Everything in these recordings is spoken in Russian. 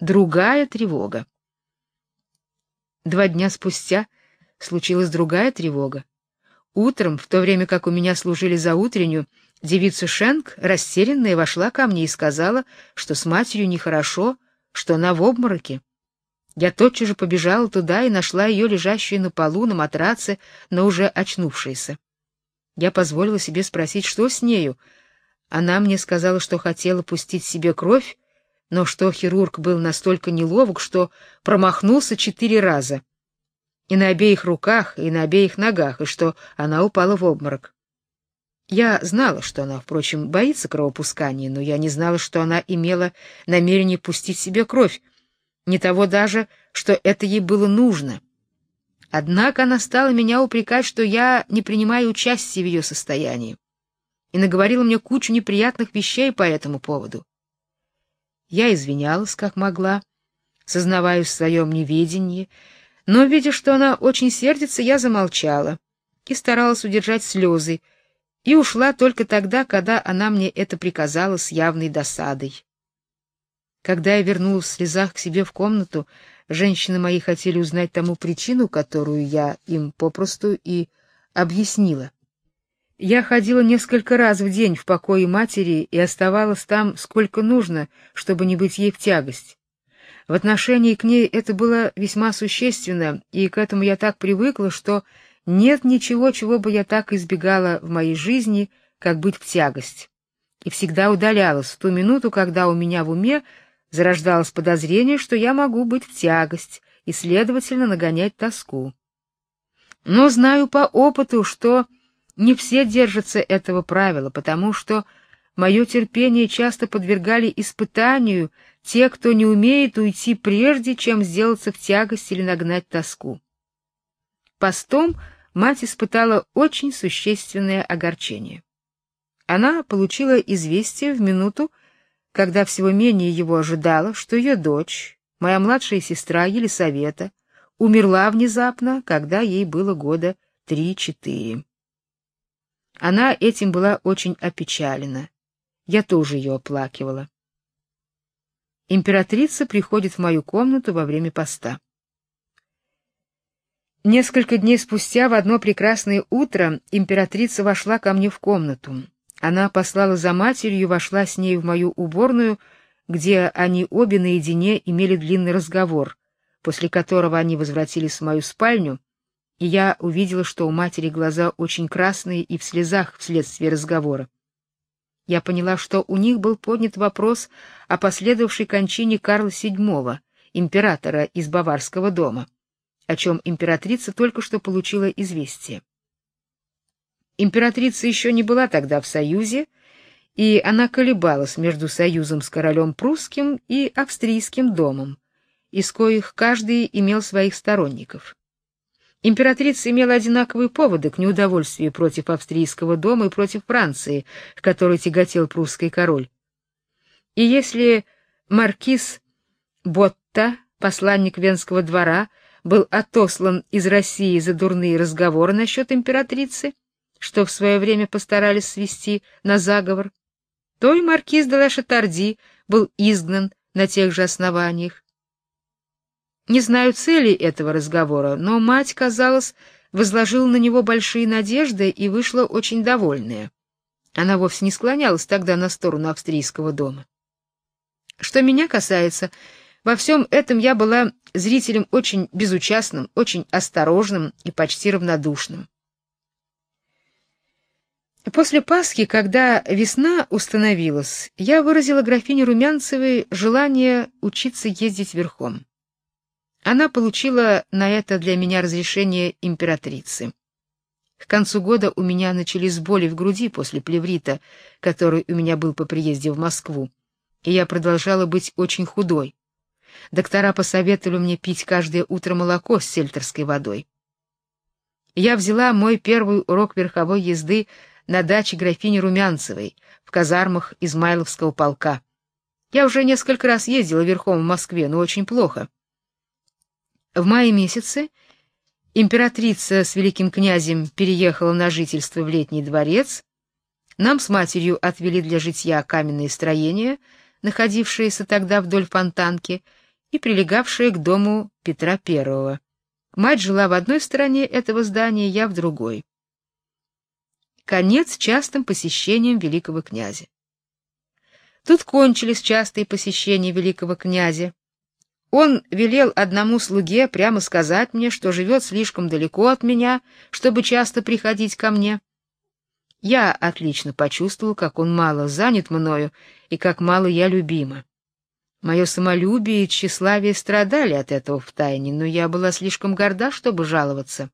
Другая тревога. Два дня спустя случилась другая тревога. Утром, в то время как у меня служили за утреннюю, девица Шенк, растерянная, вошла ко мне и сказала, что с матерью нехорошо, что она в обмороке. Я тотчас же побежала туда и нашла ее лежащую на полу на матраце, но уже очнувшейся. Я позволила себе спросить, что с нею. Она мне сказала, что хотела пустить себе кровь, но что хирург был настолько неловок, что промахнулся четыре раза и на обеих руках, и на обеих ногах, и что она упала в обморок. Я знала, что она, впрочем, боится кровопускания, но я не знала, что она имела намерение пустить себе кровь, не того даже, что это ей было нужно. Однако она стала меня упрекать, что я не принимаю участия в ее состоянии, и наговорила мне кучу неприятных вещей по этому поводу. Я извинялась, как могла, сознаваясь в своем неведении, но, видя, что она очень сердится, я замолчала и старалась удержать слезы, и ушла только тогда, когда она мне это приказала с явной досадой. Когда я вернулась в слезах к себе в комнату, женщины мои хотели узнать тому причину, которую я им попросту и объяснила. Я ходила несколько раз в день в покое матери и оставалась там сколько нужно, чтобы не быть ей в тягость. В отношении к ней это было весьма существенно, и к этому я так привыкла, что нет ничего, чего бы я так избегала в моей жизни, как быть в тягость. И всегда удалялась в ту минуту, когда у меня в уме зарождалось подозрение, что я могу быть в тягость и, следовательно, нагонять тоску. Но знаю по опыту, что не все держатся этого правила, потому что мое терпение часто подвергали испытанию те, кто не умеет уйти прежде, чем сделаться в тягость или нагнать тоску. Постом мать испытала очень существенное огорчение. Она получила известие в минуту, когда всего менее его ожидала, что ее дочь, моя младшая сестра Елисавета, умерла внезапно, когда ей было года три-четыре. Она этим была очень опечалена. Я тоже ее оплакивала. Императрица приходит в мою комнату во время поста. Несколько дней спустя в одно прекрасное утро императрица вошла ко мне в комнату. Она послала за матерью, вошла с ней в мою уборную, где они обе наедине имели длинный разговор, после которого они возвратились в мою спальню, и я увидела, что у матери глаза очень красные и в слезах вследствие разговора. Я поняла, что у них был поднят вопрос о последовавшей кончине Карла VII, императора из Баварского дома, о чем императрица только что получила известие. Императрица еще не была тогда в союзе, и она колебалась между союзом с королем прусским и австрийским домом, из коих каждый имел своих сторонников. Императрица имела одинаковые поводы к неудовольствию против австрийского дома и против Франции, к которой тяготел прусский король. И если маркиз Ботта, посланник Венского двора, был отослан из России за дурные разговоры насчет императрицы, что в свое время постарались свести на заговор, то и маркиз де Лашатарди был изгнан на тех же основаниях. Не знаю цели этого разговора, но мать, казалось, возложила на него большие надежды и вышла очень довольная. Она вовсе не склонялась тогда на сторону австрийского дома. Что меня касается, во всем этом я была зрителем очень безучастным, очень осторожным и почти равнодушным. После Пасхи, когда весна установилась, я выразила графине Румянцевой желание учиться ездить верхом. Она получила на это для меня разрешение императрицы. К концу года у меня начались боли в груди после плеврита, который у меня был по приезде в Москву, и я продолжала быть очень худой. Доктора посоветовали мне пить каждое утро молоко с сельтерской водой. Я взяла мой первый урок верховой езды на даче графини Румянцевой в казармах Измайловского полка. Я уже несколько раз ездила верхом в Москве, но очень плохо. В мае месяце императрица с великим князем переехала на жительство в летний дворец. Нам с матерью отвели для житья каменные строения, находившиеся тогда вдоль фонтанки, и прилегавшее к дому Петра I. Мать жила в одной стороне этого здания, я в другой. Конец частым посещениям великого князя. Тут кончились частые посещения великого князя. Он велел одному слуге прямо сказать мне, что живет слишком далеко от меня, чтобы часто приходить ко мне. Я отлично почувствовал, как он мало занят мною и как мало я любима. Мое самолюбие и тщеславие страдали от этого втайне, но я была слишком горда, чтобы жаловаться.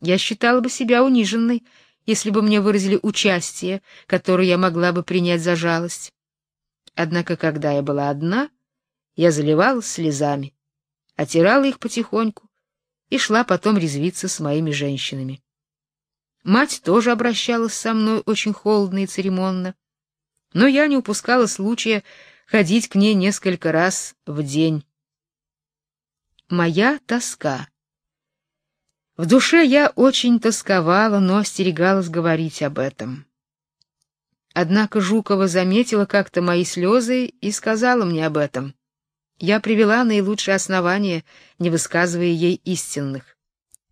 Я считала бы себя униженной, если бы мне выразили участие, которое я могла бы принять за жалость. Однако, когда я была одна, я заливалась слезами, отирала их потихоньку и шла потом резвиться с моими женщинами. Мать тоже обращалась со мной очень холодно и церемонно, но я не упускала случая ходить к ней несколько раз в день. Моя тоска. В душе я очень тосковала, но остерегалась говорить об этом. Однако Жукова заметила как-то мои слезы и сказала мне об этом. Я привела наилучшие основания, не высказывая ей истинных.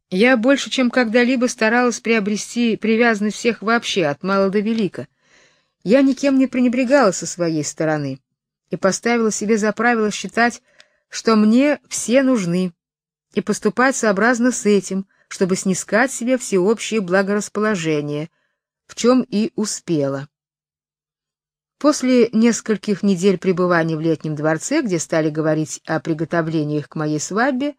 Я больше, чем когда-либо старалась приобрести привязанность всех вообще, от мала до велика. Я никем не пренебрегала со своей стороны и поставила себе за правило считать, что мне все нужны, и поступать сообразно с этим, чтобы снискать себе всеобщее благорасположение, в чем и успела. После нескольких недель пребывания в летнем дворце, где стали говорить о приготовлениях к моей свадьбе,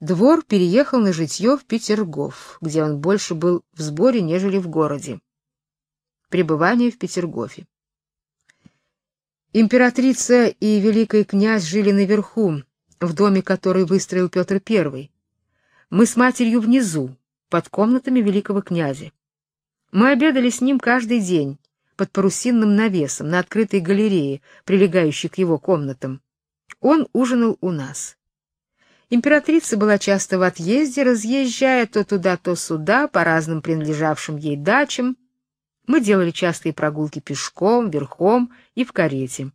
Двор переехал на житье в Петергоф, где он больше был в сборе, нежели в городе. Пребывание в Петергофе. Императрица и великий князь жили наверху, в доме, который выстроил Петр I. Мы с матерью внизу, под комнатами великого князя. Мы обедали с ним каждый день под парусинным навесом на открытой галерее, прилегающей к его комнатам. Он ужинал у нас. Императрица была часто в отъезде, разъезжая то туда, то сюда по разным принадлежавшим ей дачам. Мы делали частые прогулки пешком, верхом и в карете.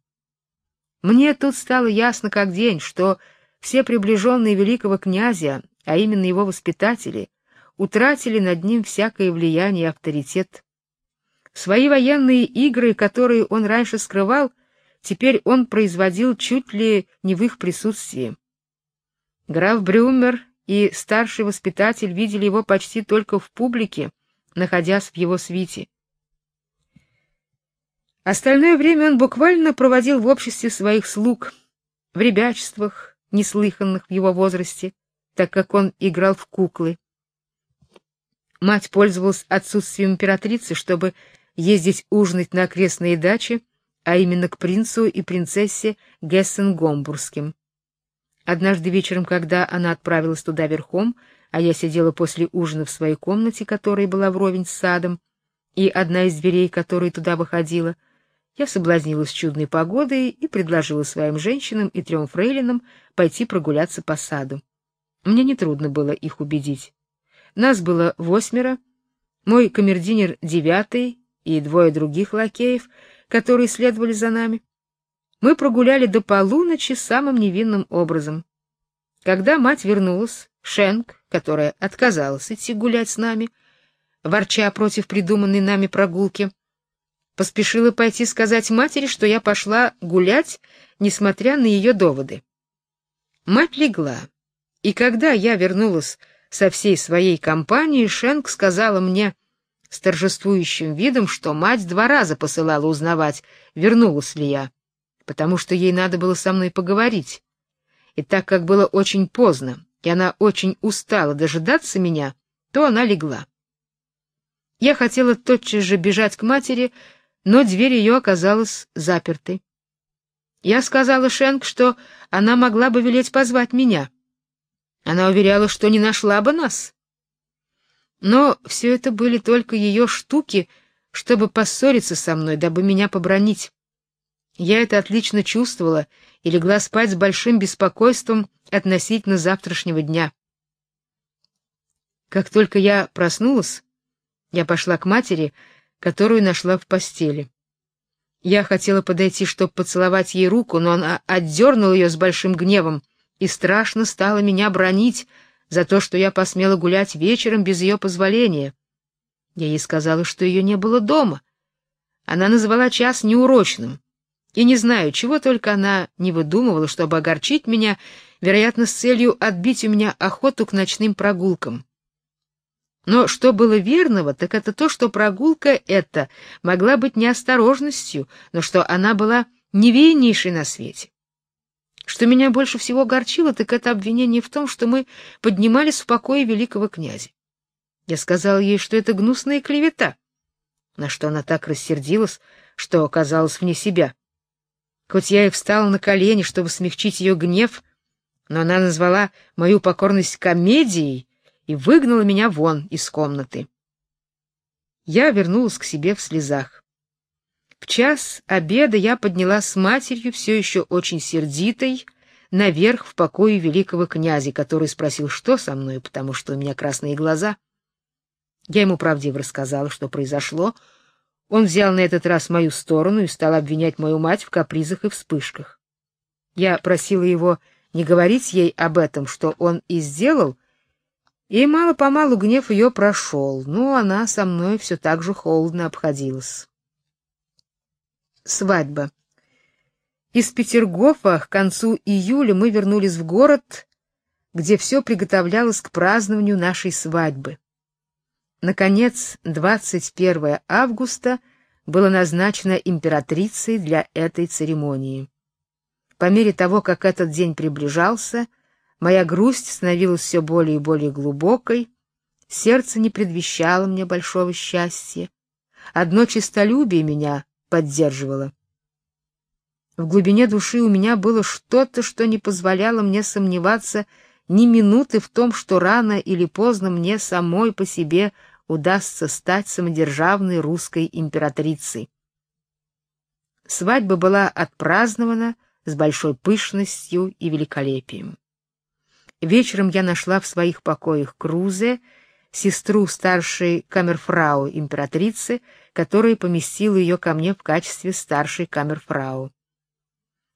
Мне тут стало ясно как день, что все приближенные великого князя, а именно его воспитатели, утратили над ним всякое влияние и авторитет. Свои военные игры, которые он раньше скрывал, теперь он производил чуть ли не в их присутствии. Граф Брюмер и старший воспитатель видели его почти только в публике, находясь в его свите. Остальное время он буквально проводил в обществе своих слуг, в ребячествах, неслыханных в его возрасте, так как он играл в куклы. Мать пользовалась отсутствием императрицы, чтобы ездить ужинать на окрестные дачи, а именно к принцу и принцессе Гессен-Гомбургским. Однажды вечером, когда она отправилась туда верхом, а я сидела после ужина в своей комнате, которая была вровень с садом, и одна из дверей, которая туда выходила, я соблазнилась чудной погодой и предложила своим женщинам и трем фрейлинам пойти прогуляться по саду. Мне нетрудно было их убедить. Нас было восьмеро, мой камердинер девятый и двое других лакеев, которые следовали за нами. Мы прогуляли до полуночи самым невинным образом. Когда мать вернулась, Шенк, которая отказалась идти гулять с нами, ворча против придуманной нами прогулки, поспешила пойти сказать матери, что я пошла гулять, несмотря на ее доводы. Мать легла, и когда я вернулась со всей своей компанией, Шенк сказала мне с торжествующим видом, что мать два раза посылала узнавать, вернулась ли я потому что ей надо было со мной поговорить. И так как было очень поздно, и она очень устала дожидаться меня, то она легла. Я хотела тотчас же бежать к матери, но дверь ее оказалась запертой. Я сказала Шенк, что она могла бы велеть позвать меня. Она уверяла, что не нашла бы нас. Но все это были только ее штуки, чтобы поссориться со мной, дабы меня побронить. Я это отлично чувствовала и легла спать с большим беспокойством относительно завтрашнего дня. Как только я проснулась, я пошла к матери, которую нашла в постели. Я хотела подойти, чтобы поцеловать ей руку, но она отдернула ее с большим гневом и страшно стала меня бронить за то, что я посмела гулять вечером без ее позволения. Я ей сказала, что ее не было дома. Она назвала час неурочным. И не знаю, чего только она не выдумывала, чтобы огорчить меня, вероятно, с целью отбить у меня охоту к ночным прогулкам. Но что было верного, так это то, что прогулка эта могла быть неосторожностью, но что она была невиннейшей на свете. Что меня больше всего горчило, так это обвинение в том, что мы поднимались в покое великого князя. Я сказал ей, что это гнусная клевета, на что она так рассердилась, что оказалась вне себя. Хоть я и встал на колени, чтобы смягчить ее гнев, но она назвала мою покорность комедией и выгнала меня вон из комнаты. Я вернулась к себе в слезах. В час обеда я поднялась с матерью, все еще очень сердитой, наверх в покое великого князя, который спросил, что со мной, потому что у меня красные глаза. Я ему правдиво рассказала, что произошло. Он взял на этот раз мою сторону и стал обвинять мою мать в капризах и вспышках. Я просила его не говорить ей об этом, что он и сделал, и мало-помалу гнев ее прошел, но она со мной все так же холодно обходилась. Свадьба. Из Петергофа к концу июля мы вернулись в город, где все приготовлялось к празднованию нашей свадьбы. Наконец, 21 августа было назначено императрицей для этой церемонии. По мере того, как этот день приближался, моя грусть становилась все более и более глубокой, сердце не предвещало мне большого счастья. Одно честолюбие меня поддерживала. В глубине души у меня было что-то, что не позволяло мне сомневаться ни минуты в том, что рано или поздно мне самой по себе удастся стать самодержавной русской императрицей. Свадьба была отпразднована с большой пышностью и великолепием. Вечером я нашла в своих покоях Крузе, сестру старшей камерфрау императрицы, которая поместила ее ко мне в качестве старшей камерфрау.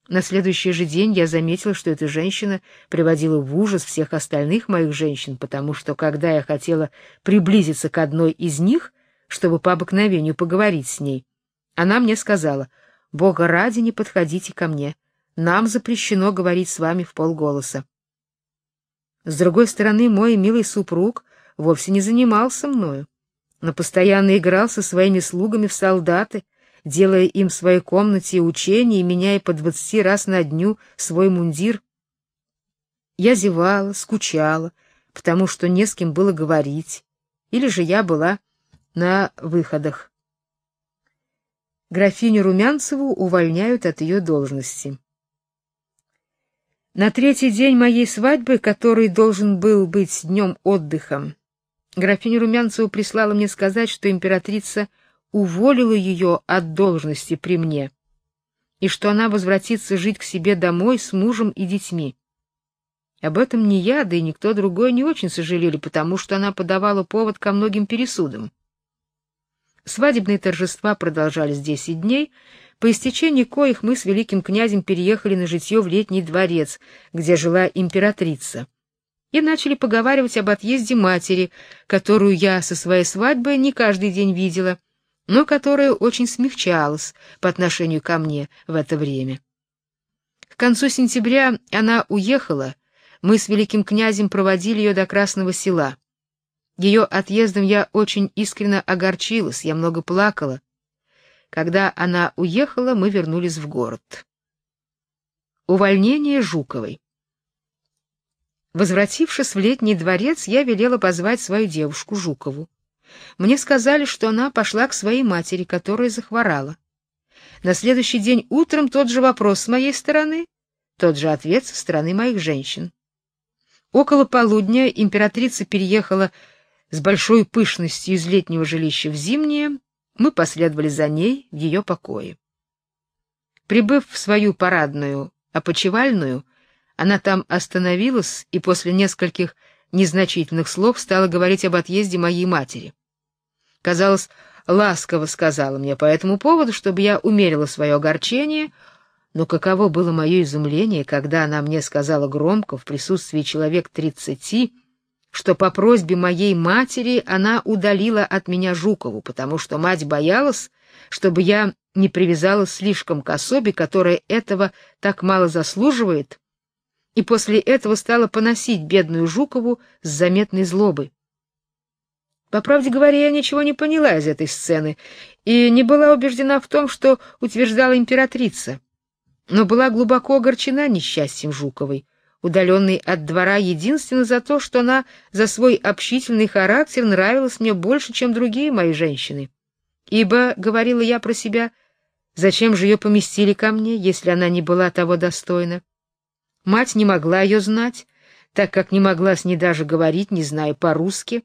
На следующий же день я заметила, что эта женщина приводила в ужас всех остальных моих женщин, потому что когда я хотела приблизиться к одной из них, чтобы по обыкновению поговорить с ней, она мне сказала: "Бога ради, не подходите ко мне. Нам запрещено говорить с вами в полголоса". С другой стороны, мой милый супруг вовсе не занимался мною, но постоянно играл со своими слугами в солдаты, делая им в своей комнате учения и меняя по двадцати раз на дню свой мундир. Я зевала, скучала, потому что не с кем было говорить, или же я была на выходах. Графиню Румянцеву увольняют от ее должности. На третий день моей свадьбы, который должен был быть днем отдыха, Графиня Румянцева прислала мне сказать, что императрица уволила ее от должности при мне и что она возвратится жить к себе домой с мужем и детьми. Об этом ни я, да и никто другой не очень сожалели, потому что она подавала повод ко многим пересудам. Свадебные торжества продолжались десять дней, по истечении коих мы с великим князем переехали на житье в летний дворец, где жила императрица и начали поговаривать об отъезде матери, которую я со своей свадьбы не каждый день видела, но которая очень смягчалась по отношению ко мне в это время. К концу сентября она уехала, мы с великим князем проводили ее до Красного села. Ее отъездом я очень искренне огорчилась, я много плакала. Когда она уехала, мы вернулись в город. Увольнение Жуковой. Возвратившись в летний дворец, я велела позвать свою девушку Жукову. Мне сказали, что она пошла к своей матери, которая захворала. На следующий день утром тот же вопрос с моей стороны, тот же ответ со стороны моих женщин. Около полудня императрица переехала с большой пышностью из летнего жилища в зимнее, мы последовали за ней в ее покое. Прибыв в свою парадную опочивальную, она там остановилась и после нескольких незначительных слов стала говорить об отъезде моей матери. Казалось, ласково сказала мне по этому поводу, чтобы я умерила свое огорчение, но каково было мое изумление, когда она мне сказала громко в присутствии человек тридцати, что по просьбе моей матери она удалила от меня Жукову, потому что мать боялась, чтобы я не привязалась слишком к особе, которая этого так мало заслуживает, и после этого стала поносить бедную Жукову с заметной злобой. По правде говоря, я ничего не поняла из этой сцены и не была убеждена в том, что утверждала императрица, но была глубоко огорчена несчастьем Жуковой, удаленной от двора единственно за то, что она за свой общительный характер нравилась мне больше, чем другие мои женщины. Ибо, говорила я про себя, зачем же ее поместили ко мне, если она не была того достойна? Мать не могла ее знать, так как не могла с ней даже говорить, не зная по-русски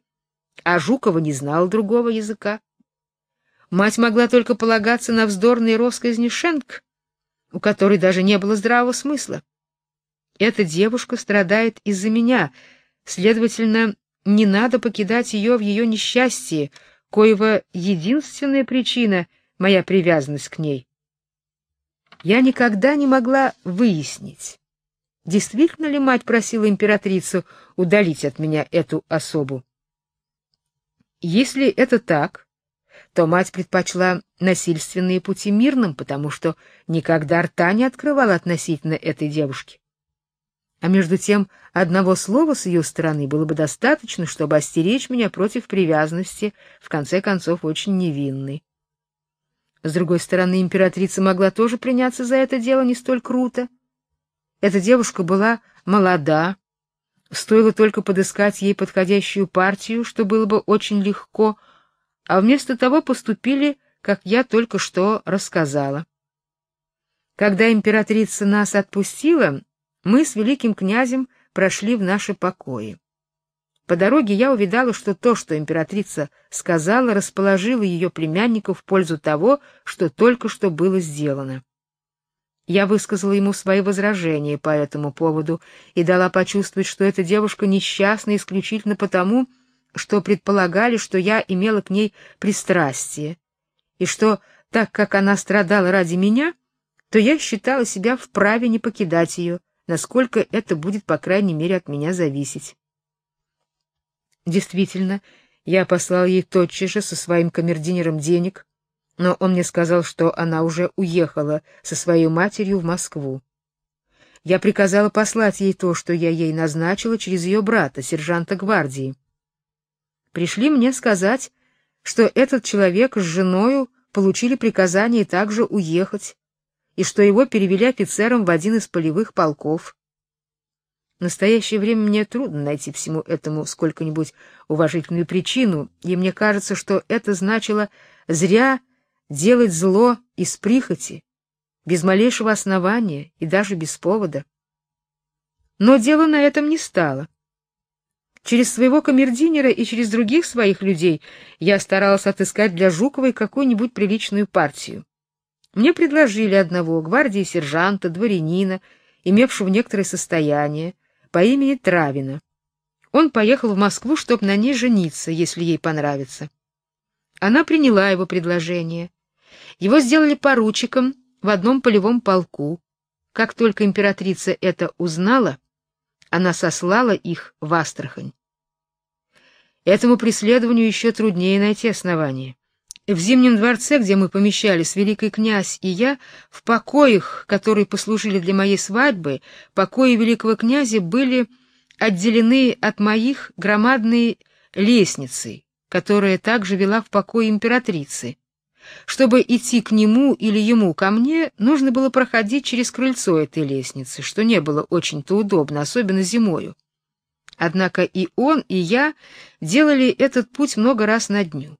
а Жукова не знала другого языка. Мать могла только полагаться на вздорные россказни Шенк, у которой даже не было здравого смысла. Эта девушка страдает из-за меня, следовательно, не надо покидать ее в ее несчастье, коего единственная причина — моя привязанность к ней. Я никогда не могла выяснить, действительно ли мать просила императрицу удалить от меня эту особу. Если это так, то мать предпочла насильственные пути мирным, потому что никогда рта не открывала относительно этой девушки. А между тем, одного слова с ее стороны было бы достаточно, чтобы остеречь меня против привязанности, в конце концов, очень невинной. С другой стороны, императрица могла тоже приняться за это дело не столь круто. Эта девушка была молода, Стоило только подыскать ей подходящую партию, что было бы очень легко, а вместо того поступили, как я только что рассказала. Когда императрица нас отпустила, мы с великим князем прошли в наши покои. По дороге я увидала, что то, что императрица сказала, расположило ее племянников в пользу того, что только что было сделано. Я высказала ему свои возражения по этому поводу и дала почувствовать, что эта девушка несчастна исключительно потому, что предполагали, что я имела к ней пристрастие, и что, так как она страдала ради меня, то я считала себя вправе не покидать ее, насколько это будет, по крайней мере, от меня зависеть. Действительно, я послал ей тотчас же со своим камердинером денег, но он мне сказал, что она уже уехала со своей матерью в Москву. Я приказала послать ей то, что я ей назначила через ее брата, сержанта гвардии. Пришли мне сказать, что этот человек с женою получили приказание также уехать, и что его перевели офицером в один из полевых полков. В настоящее время мне трудно найти всему этому сколько-нибудь уважительную причину, и мне кажется, что это значило зря делать зло из прихоти, без малейшего основания и даже без повода. Но дело на этом не стало. Через своего камердинера и через других своих людей я старалась отыскать для Жуковой какую-нибудь приличную партию. Мне предложили одного гвардии сержанта, дворянина, имевшего некоторое состояние, по имени Травина. Он поехал в Москву, чтобы на ней жениться, если ей понравится. Она приняла его предложение его сделали поручиком в одном полевом полку. Как только императрица это узнала, она сослала их в Астрахань. Этому преследованию еще труднее найти основание. В Зимнем дворце, где мы помещались, великий князь и я, в покоях, которые послужили для моей свадьбы, покои великого князя были отделены от моих громадной лестницей, которая также вела в покой императрицы, чтобы идти к нему или ему ко мне, нужно было проходить через крыльцо этой лестницы, что не было очень-то удобно, особенно зимою. Однако и он, и я делали этот путь много раз на дню.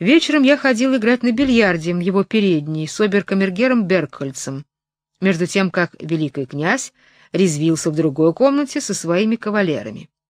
Вечером я ходил играть на бильярде в его передней с оберкамергером Беркхольцем, между тем как великий князь резвился в другой комнате со своими кавалерами.